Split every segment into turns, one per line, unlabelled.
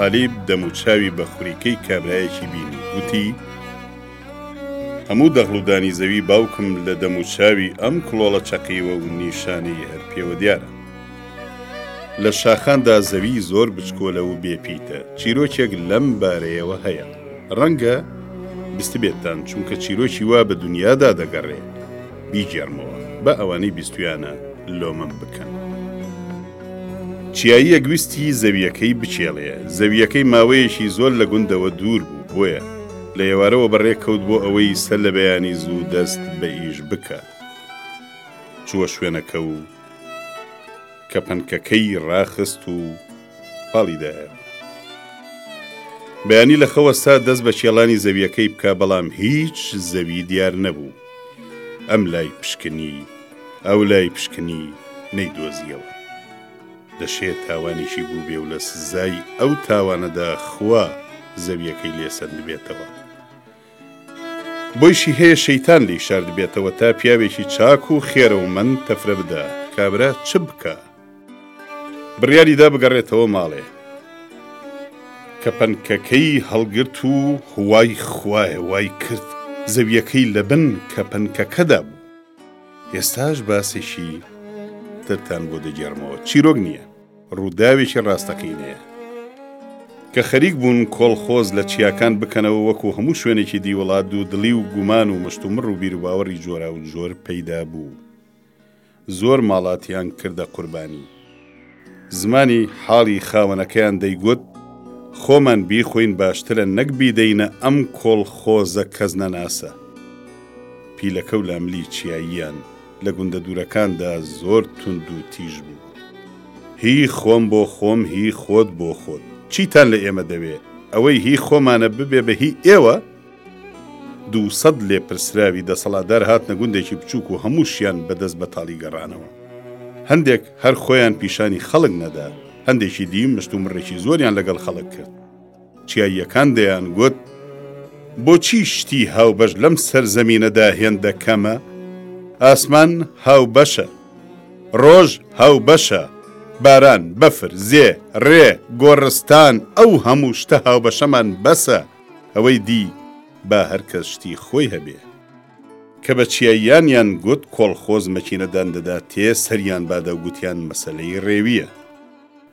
ئەبوتالیب دەموچاوی بە خوریکەی کابرایەکی بینی گوتی، هەموو دەغڵ و دانی زەوی باوکم لە دەموچاوی ئەم کڵۆڵە چەقیوە و نیشانەی هەر پێوە دیارە. لە شاخاندا زەوی زۆر بچکۆلە و بێ پیتە چیرۆکێک لەم بارەیەوە هەیە ڕەنگە بستبێتتان چونکە چیرۆکی وا بە دنیادا دەگەڕێ بیگێڕمەوە بە ئەوانەی بیستویانە لۆمەم بکەن چیاییە گوستی زەویەکەی بچێڵەیە زەویەکەی ماوەیەکی زۆر لە گوندەوە دوور بوو بۆیە لە ئێوارەوە بەڕێ کەوت بۆ ئەوەی سەر لە بەیانی زوو دەست بە ئیش بکە چووە شوێنەکە و کە پەنکەکەی ڕاخست و پاڵی دایەوە. بەیانی لە خەوە سا دەست بە کێڵانی زەویەکەی بکە بەڵام هیچ زەوی دیار نەبوو. ئەم لای پشکنی، ئەو لای پشکنی نەیدۆزیەوە. دەشێ تاوانێکی بووبێ و لە سزای ئەو تاوانەدا خوا زەویەکەی لێ سەندبێتەوە. بۆیشی هەیە شەیتان لێی شارد بێتەوە تا پیاوێکی چاک و خێرە و من تەفرە بدا کابرا چ بکا؟ بڕیاری دا بگەڕێتەوە ماڵێ. کە پەنکەکەی هەڵگرت و هوای خوایە وای کرد زەویەکەی لە بن کە پەنکەکەدا بوو. ئێستاش باسێکی ترتان بۆ دەگێڕمەوە چیرۆک نیە. ڕووداوێکی ڕاستەقینەیە کە خەریک بوون کۆڵخۆز لە چیاکان بکەنەوە وەکو هەموو شوێنێکی دی وڵات دوو دڵی و گومان و مشتومڕ و بیروباوەڕی جۆرا و جۆر پەیدا بوو زۆر ماڵاتیان کردە قوربانی زمانی حاڵی خاوەنەکەیان دەیگوت خۆمان بیخۆین باشترە نەک بیدەینە ئەم کۆڵخۆزە کەس نەناسە پیلەکە و لاملی چیاییان لە گوندە دوورەکاندا زۆر توند و تیژ بوو. هی خۆم بۆ خۆم هی خۆت بۆ خۆت. چیتان لە ئێمە دەوێ؟ ئەوەی هی خۆمانە ببێ بە هی ئێوە؟ دوو سەد لێپرسراوی دەسەڵاتدار هاتنە گوندێکی بچووک و هەمووشیان بە دەست بەتاڵی گەڕانەوە. هەندێک هەر خۆیان پیشانی خەڵک نەدا، هەندێکی دی مشتومڕێکی زۆریان لەگەڵ خەڵک کرد. چیاییەکان دەیان گوت، بۆچی شتی هاوبەش لەم سەرزەمینەدا هێندە کەمە؟ ئاسمان هاوبەشە، ڕۆژ هاوبەشە، باران، بەفر، زێ، ڕێ، گۆڕستان، ئەو هەموو شتە هاوبەشەمان بەسە، ئەوەی دی با هەر کەس شتی خۆی هەبێ. کە بە چیاییانیان گوت کۆڵخۆز مەکینە دان دەداتێ، سەریان بادە و گوتیان مەسەلەی ڕێوییە.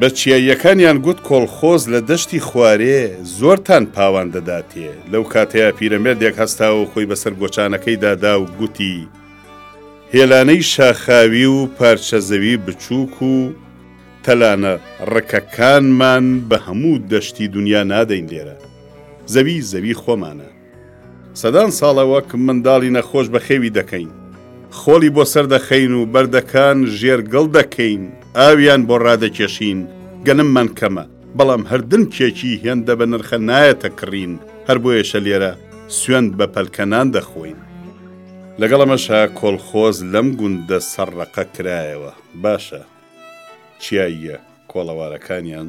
بە چیاییەکانیان گوت کۆڵخۆز لە دەشتی خوارێ زۆرتان پاوان دەداتێ، لەو کاتەیا پیرەمێردێک هەستاوەو خۆی بەسەر گۆچانەکەیدا داو گوتی، هێلانەی شاخاوی و پارچە زەوی بچوک و تەلانە ڕکەکانمان بە هەموو دەشتی دونیا نادەین لێرە زەوی زەوی خۆمانە. سەدان ساڵە وەک منداڵی نەخۆش بەخێوی دەکەین. خۆڵی بۆ سەر دەخەین و بەردەکان ژێر گڵ دەکەین، ئاویان بۆ ڕادەکێشین، گەنممان کەمە، بەڵام هەر دنکێکی هێندە بەنرخە نایەتە کڕین، هەر بۆیەشە لێرە سوێند بە پەلکەنان دەخۆین. لەگەڵ ئەمەشا کۆڵخۆز لەم گوندە سەر ڕەقە کرایەوە. باشە چیاییە کۆڵەوارەکانیان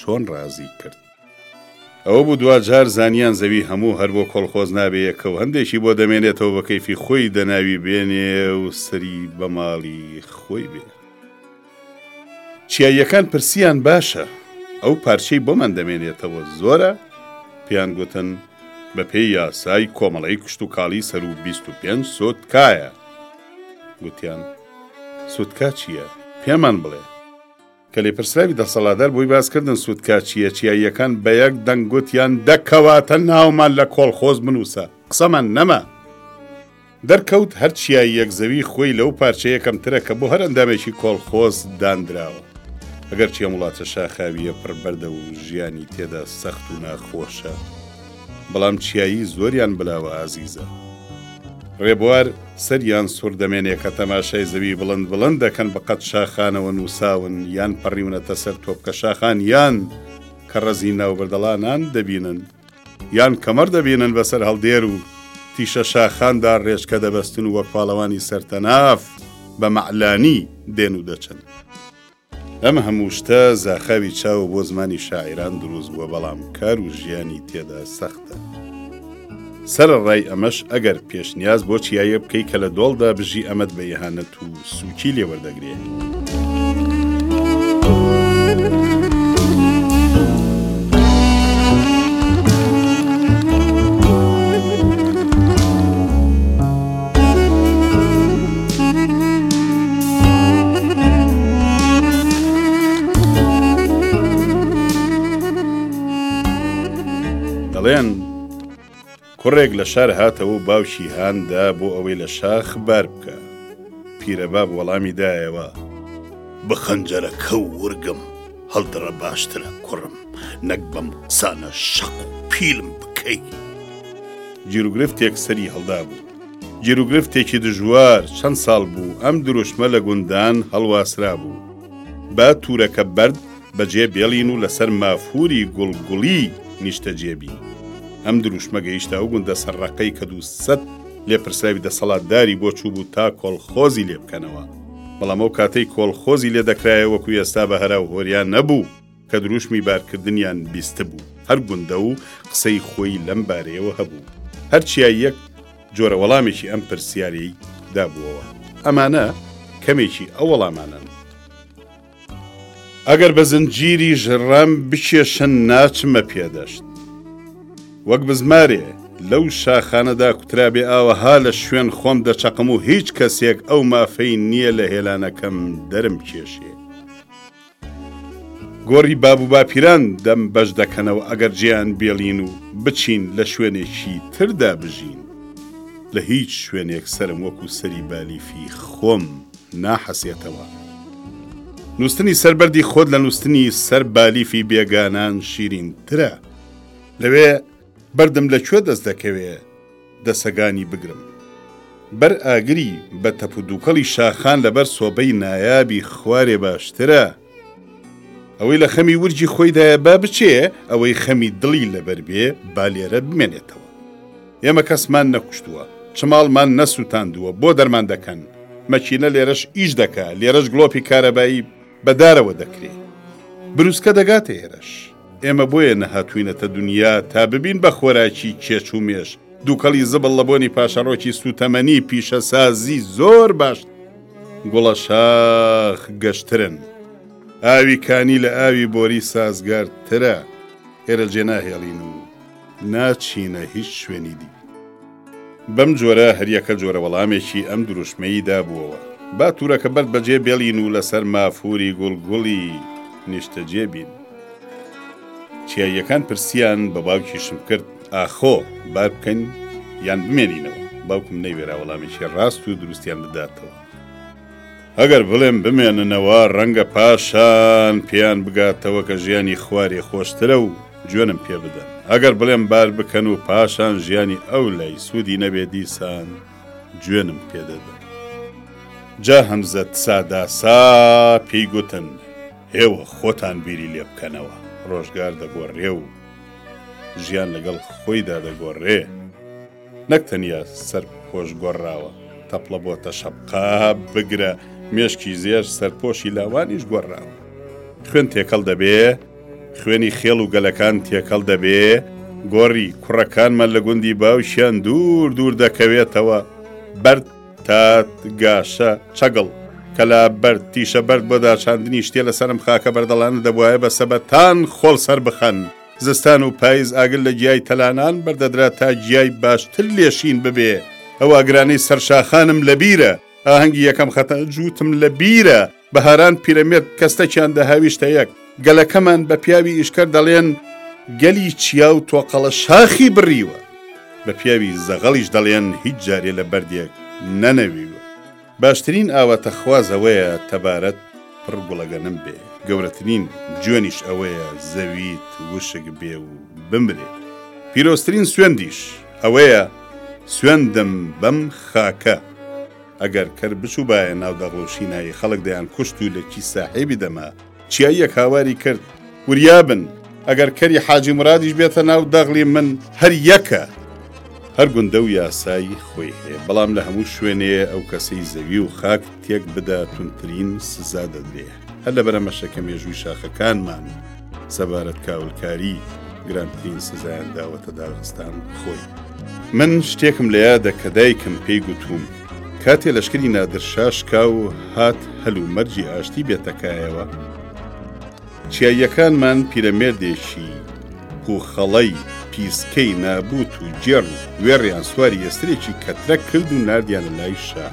چۆن ڕازی کرد؟ ئەوە بوو دوا جار زانیان زەوی هەموو هەر بۆ کۆڵخۆز نابێ یەک کەو هەندێکی بۆ دەمێنێتەوە بە کەیفی خۆی دەناوی بێنێ و سەری بە ماڵی خۆی بێ چیاییەکان پرسیان باشە ئەو پارچەی بۆمان دەمێنێتەوە زۆرە پێیان گوتن بەپێی یاسای کۆمەڵەی کشت و کاڵی سەر و بیست و پێنج سۆتکایە گوتیان سوتکا چییە پێمان بڵێ کە لێپرسراوی دەسەڵاتدار بۆی باس کردن سوودکە چییە، چیاییەکان بە یەک دەنگ گوتیان دە کەواتە ناومان لە کۆڵخۆز بنووسە، قسەمان نەما. دەرکەوت هەر چیاییەک زەوی خۆی لەو پارچەیە کەمترە کە بۆ هەر ئەندامێکی کۆڵخۆز داندراوە. ئەگەرچی ئەم وڵاتە شاخاوییە پڕ بەردە و ژیانی تێدا سەخت و ناخۆشە، بەڵام چیایی زۆریان بلاوە ئازیزە. ڕێبوار سەریان سوردەمێنێکە تەماشای زەوی بڵند بڵند دەکەن بەقەت شاخانەوە نووساون یان پەڕیونەتە سەر تۆپکە شاخان یان کە ڕەزی ناوبردەڵانان دەبینن یان کەمەڕ دەبینن بەسەر هەڵدێر و تیشە شاخاندا ڕێژکە دەبەستن وە پاڵەوانی سەرتەناف بە مەعلانی دێن و دەچن. ئەم هەموو شتە زاخاوی چاوە بۆ زمانی شاعیران دروست بووە بەڵام کار و ژیانی تێدا سەختە. سەرەڕای ئەمەش ئەگەر پێشنیاز بۆ چیایە بکەی کە لە دۆڵدا بژی ئەمەت بە ئیهانەت و سووکی لێوەردەگرێ. دەڵێن کوڕێک لە شار هاتەوە و باوکی هاندا بۆ ئەوەی لە شاخ بار بکە پیرەباب وەڵامی دایەوە بە خەنجەرەکە و ورگم هەڵدڕە باشترە کوڕم نەک بەم قسانە شەق و پیلم بکەی. جیروگرفتێک سەری هەڵدابوو. جیروگرفتێکی دژوار چەند ساڵ بوو ئەم دروشمە لە گوندان هەڵواسرابوو. با تورەکە بەرد بەجێ بێڵین و لەسەر مافوری گوڵ گوڵی نیشتەجێ بین. ئەم دروشمە گەیشتە ئەو گوندە سەرڕەقەی کە دوو سەت لێپرسراوی دەسەڵاتداری بۆ چووبوو تا کۆڵخۆزی لێ بکەنەوە. بەڵام ئەو کاتەی کۆڵخۆزی لێ دەکرایە وەکو ئێستا بە هەرا و هۆریا نەبوو کە دروشمی بارکردنیان بیستبوو هەر گوندە و قسەی خۆی لەم بارەیەوە هەبوو هەر چیاییەک جۆرە وەڵامێکی ئەم پرسیارەی دابووەوە ئەمانە کەمێکی ئەو وەڵامانەن ئەگەر بە زنجیری ژڕەم بکێشن ناچمە پێدەشت وەک بزمارێ لەو شاخانەدا کوترابێ ئاوەها لە شوێن خۆم دەچەقم و هیچ کەسێک ئەو مافەی نییە لە هێلانەکەم دەرم کێشێ گۆری باب و باپیران دەم بەش دەکەنەوە ئەگەر جیان بێڵین و بچین لە شوێنێکی تردا بژین لە هیچ شوێنێک سرم وەکو سەری بالیفی خۆم. ناحەسێتەوە. نووستنی سەر بەردی خۆت لە نووستنی سەر بالیفی بێگانان شیرین ترە. لەوێ بەردم لە کوێ دەست دەکەوێ دەسەگانی بگرم. بەر ئاگری بە تەپ و دووکەڵی شاخان لەبەر سۆبەی نایابی خوارێ باشترە. ئەوەی لە خەمی ورجی خۆیدایە با بچێ ئەوەی خەمی دڵی لەبەر بێ با لێرە بمێنێتەوە ئێمە کەسمان نەکوشتووە چماڵمان نەسووتاندووە بۆ دەرمان دەکەن مەکینە لێرەش ئیش دەکا لێرەش گڵۆپی کارەبایی بەدارەوە دەکرێ بروسکە دەگاتە ئێرەش ئێمە بۆیە نەهاتووینەتە دونیا تا ببین بە خۆراکی کێچ و مێش، دووکەڵی زبڵ لە بۆنی پاشەڕۆکی سووتەمەنی پیشەسازی زۆر باش گوڵە شاخ گەشترن. ئاوی کانی لە ئاوی بۆری سازگار ترە، ئێرە جێناهێڵین و ناچینە هیچ شوێنی دی. بەم جۆرە هەریەکە جۆرە وەڵامێکی ئەم دروشمەی دابووەوە. با تورەکە بەرد بەجێ بێڵین و لەسەر مافوری گوڵ گوڵی نیشتەجێ بین. چیاییەکان پرسیان بە باوکیشم کرد، ئاخۆ بار بکەین یان بمێنینەوە؟ باوکم نەیوێرا وەڵامێکی ڕاست و دروستیان بداتەوە. ئەگەر بڵێم بمێننەوە ڕەنگە پاشان پێیان بگاتەوە کە ژیانی خوارێ خۆشترە و جوێنم پێ بدەن ئەگەر بڵێم بار بکەن و پاشان ژیانی ئەو لای سوودی نەبێ دیسان جوێنم پێدەدەن جا هەمزەت ساداسا پێی گوتن ئێوە خۆتان بیری لێ بکەنەوە ڕۆژگار دەگۆڕێ و ژیان لەگەڵ خۆیدا دەگۆڕێ. نەک تەنیا سەرپۆش گۆڕراوە، تەپڵە بۆتە شەپقە، بگرە مێشکی زێر سەرپۆشی لاوانیش گۆڕراوە. خوێن تێکەڵ دەبێ، خوێنی خێڵ و گەلەکان تێکەڵ دەبێ، گۆڕی کوڕەکانمان لە گوندی باوکیان دوور دوور دەکەوێتەوە، بەرد، تاد، گاشە، چەگڵ، کەلا، بەرد، تیشە بەرد بۆ داچاندنی شتێ لە سەرم خاکە بەردەڵانە دەبوایە بە سەبەتان خۆڵ سەربخەن. زستان و پایز ئاگر لە گیای تەلانان بەردەدرا تا گیای باشتر لێ شین ببێ ئەو ئاگرانەی سەر شاخانم لە بیرە ئاهەنگی یەکەم خەتە جووتم لە بیرە بەهاران پیرەمێرد کەستەکیان دەهاویشتە یەک گەلەکەمان بە پیاوی ئیشکەر دەڵێن گەلی چیا و تۆقەڵە شاخی بڕیوە بە پیاوی زەغەڵیش دەڵێن هیچ جارێ لە بەردێک نەنەویوە. باشترین ئاواتەخواز ئەوەیە تەبارەت پڕ گوڵەگەنم بێ، گەورەترین جوێنیش ئەوەیە زەویت وشک بێ و بمرێ، پیرۆزترین سوێندیش ئەوەیە سوێندم بەم خاکە، ئەگەر کەر بچووبایە ناو دەغڵ و شینایی خەڵک دەیانکوشت و لە کیس ساحێبی دەما، چیاییەک هاواری کرد، وریا بن، ئەگەر کەری حاجی مرادیش بێتە ناو دەغلی من، هەر یەکە! هەر گوندە و یاسای خۆی هەیە، بەڵام لە هەموو شوێنێ ئەو کەسەی زەوی و خاک تێک بدا توندترین سزا دەدرێ. هەر لەبەر ئەمەشە کە مێژووی شاخەکانمان سەبارەت کاولکاری گرانترین سزایان داوەتە دارستان خۆی. من شتێکم لە یادە کە دایکم پێی گوتووم، کاتێ لەشکری نادرشا شکا و هات هەل و مەرجی ئاشتی بێتە کایەوە، چیاییەکانمان پیرەمێردێکی پووخەڵەی پیسکەی نابووت و گێڕ و وێڕیان سواری ئێسترێکی کەترەک کرد و ناردیانە لای شا.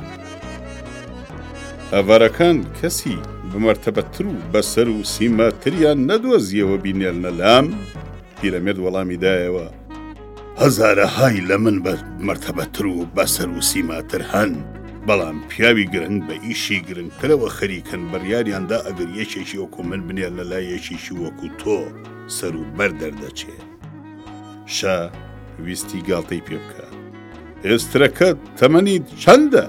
ئاوارەکان کەسی بە مەرتەبەتر و بە سەر و سیما تریان نەدۆزییەوە بینێلنە لام، پیرەمێرد وەڵامی دایەوە، هەزارەهای لە من بە مەرتەبەتر و بەسەر و سیماتر هەن بەڵام پیاوی گرنگ بە ئیشی گرنگترەوە خەریکن بڕیاریاندا ئەگەر یەکێکی وەکو من بنێ لە لای یەکێکی وەکو تۆ سەر و بەر دەردەچێ شا ویستی گاڵتەی پێ بکە ئێسترەکە تەمەنی چەندە؟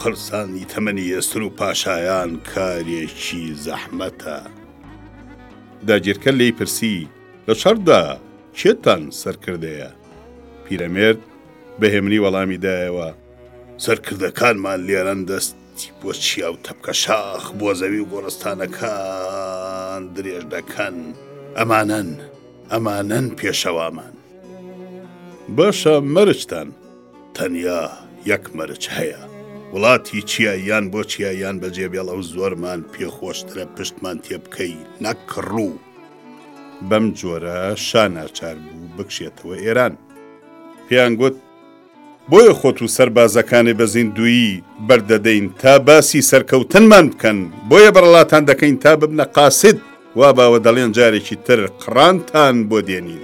قرسانی تەمەنی ئێستر و پاشایان کارێکی زەحمەتە داگیرکە لی پرسی لە شەڕدا کێتان سەرکردەیە؟ پیرەمێرد بە هێمنی وەڵامی دایەوە، سەرکردەکانمان لێرەن دەستی بۆ چیا و تەپکە شاخ بۆ زەوی و گۆڕستانەکان درێژ دەکەن ئەمانەن ئەمانەن پێشەوامان باشە مەرجتان تەنیا یەک مەرج هەیە وڵاتی چیاییان بۆ چیاییان بەجێ بێڵە و زۆرمان پێخۆشترە پشتمان تێ بکەی نەک ڕوو بەم جۆرە شا ناچار بوو بکشێتەوە ئێران. پێیان گوت، بۆیە خۆت و سەربازەکانێ بە زیندوویی بەر دەدەین تا باسی سەرکەوتنمان بکەن، بۆیە بەرەڵاتان دەکەین تا ببنە قاسد، وا باوە دەڵێن جارێکی تر قڕانتان بۆ دێنین.